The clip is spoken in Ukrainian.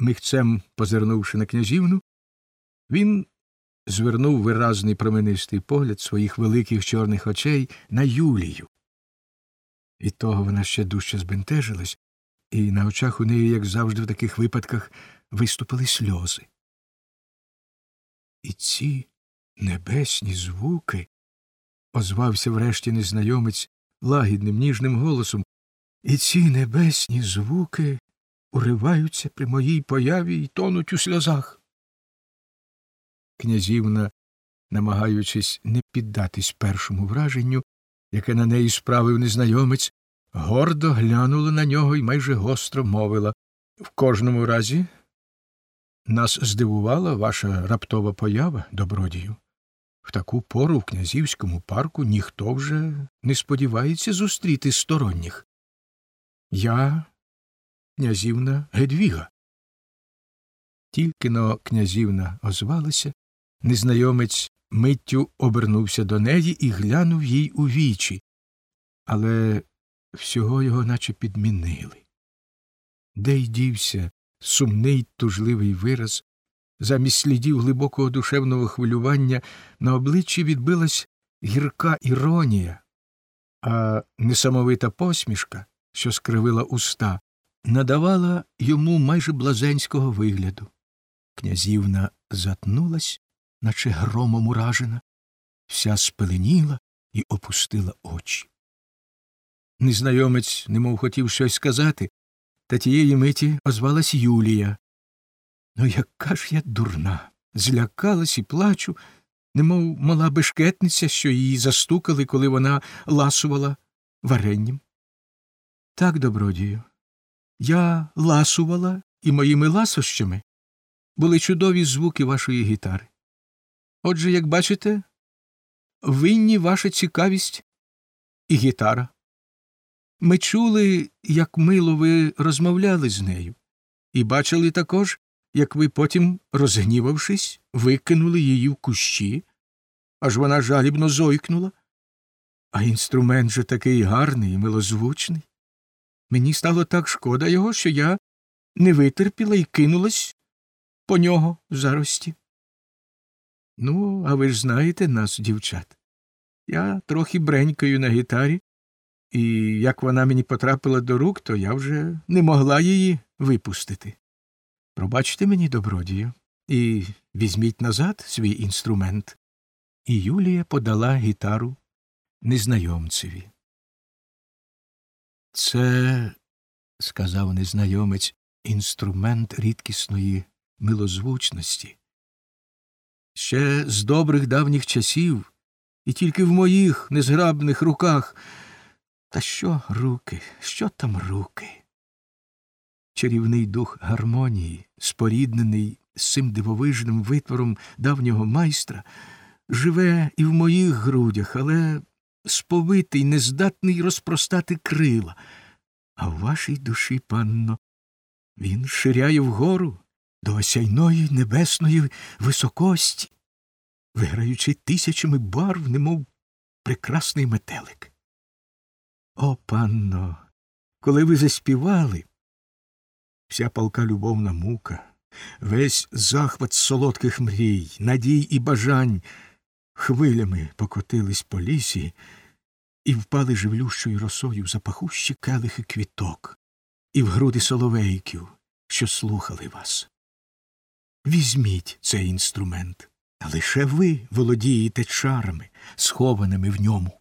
Михцем позирнувши на князівну, він звернув виразний променистий погляд своїх великих чорних очей на Юлію. Від того вона ще дужче збентежилась, і на очах у неї, як завжди в таких випадках, виступили сльози. І ці небесні звуки, озвався врешті незнайомець лагідним ніжним голосом, і ці небесні звуки уриваються при моїй появі і тонуть у сльозах. Князівна, намагаючись не піддатись першому враженню, яке на неї справив незнайомець, гордо глянула на нього і майже гостро мовила В кожному разі нас здивувала ваша раптова поява, добродію. В таку пору в князівському парку ніхто вже не сподівається зустріти сторонніх. Я князівна Гедвіга. Тільки но князівна озвалася, незнайомець миттю обернувся до неї і глянув їй у вічі, але всього його наче підмінили. Де й дівся сумний тужливий вираз, замість слідів глибокого душевного хвилювання на обличчі відбилась гірка іронія, а несамовита посмішка, що скривила уста, надавала йому майже блазенського вигляду. Князівна затнулась, наче громом уражена, вся спеленіла і опустила очі. Незнайомець немов хотів щось сказати, та тієї миті озвалась Юлія. Ну, яка ж я дурна, злякалась і плачу, немов мала бешкетниця, що її застукали, коли вона ласувала варенням. Так, добродію, я ласувала і моїми ласощами були чудові звуки вашої гітари. Отже, як бачите, винні ваша цікавість і гітара. Ми чули, як мило ви розмовляли з нею, і бачили також, як ви потім, розгнівавшись, викинули її в кущі, аж вона жалібно зойкнула. А інструмент же такий гарний і милозвучний. Мені стало так шкода його, що я не витерпіла і кинулась по нього в зарості. Ну, а ви ж знаєте нас, дівчат. Я трохи бренькаю на гітарі, і як вона мені потрапила до рук, то я вже не могла її випустити. Пробачте мені, добродію, і візьміть назад свій інструмент. І Юлія подала гітару незнайомцеві. Це, сказав незнайомець, інструмент рідкісної милозвучності. Ще з добрих давніх часів, і тільки в моїх незграбних руках. Та що руки, що там руки? Чарівний дух гармонії, споріднений з цим дивовижним витвором давнього майстра, живе і в моїх грудях, але сповитий, нездатний розпростати крила. А в вашій душі, панно, він ширяє вгору до осяйної небесної високості, виграючи тисячами барв, немов прекрасний метелик. О, панно, коли ви заспівали, вся палка любовна мука, весь захват солодких мрій, надій і бажань хвилями покотились по лісі і впали живлющою росою в запахущі келихи квіток і в груди соловейків, що слухали вас. Візьміть цей інструмент, а лише ви володієте чарами, схованими в ньому.